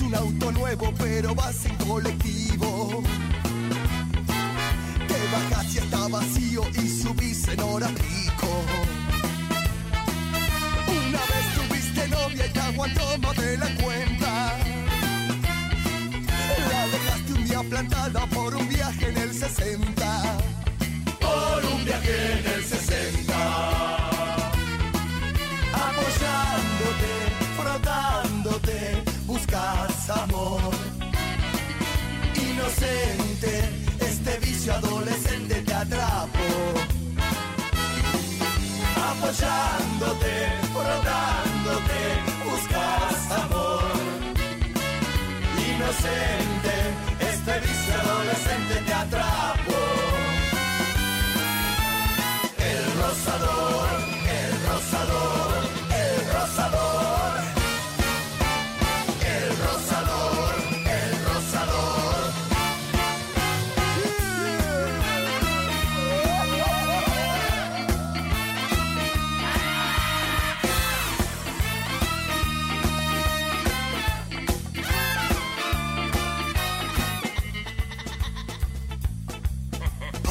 un auto nuevo, pero vas en colectivo. Te bajas y está vacío y subís en hora pico. Una vez tuviste novia y aguantó más atrapó. Apoyándote, frotándote, buscas amor. Inocente,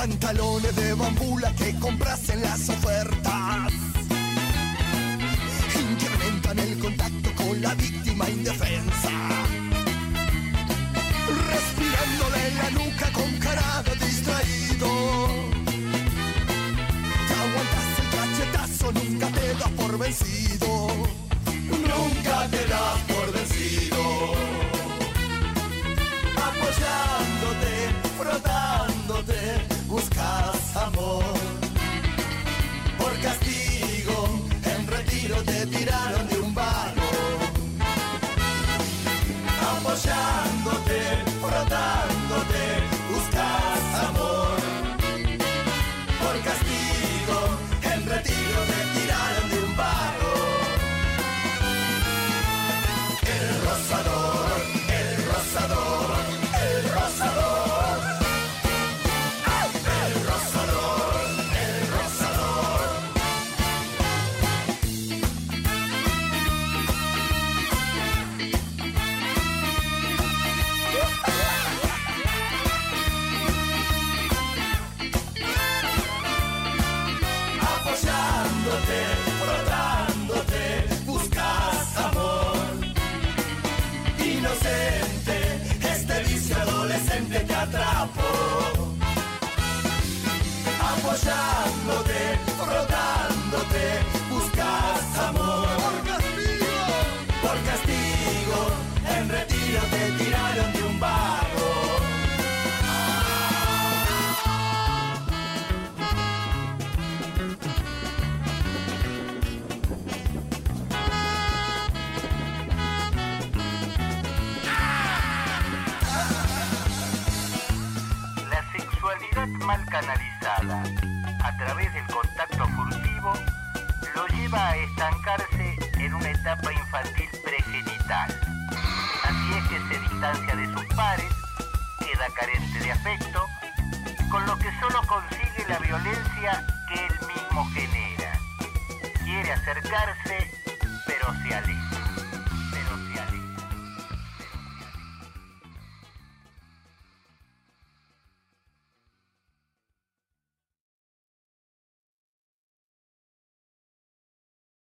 Pantalones de bambula que compras en las ofertas. Incrementan el contacto con la víctima indefensa. Respirándole en la nuca gente canalizada a través del contacto furtivo lo lleva a estancarse en una etapa infantil pregenital. Así es que se distancia de sus pares, queda carente de afecto, con lo que solo consigue la violencia que él mismo genera. Quiere acercarse, pero se aleja.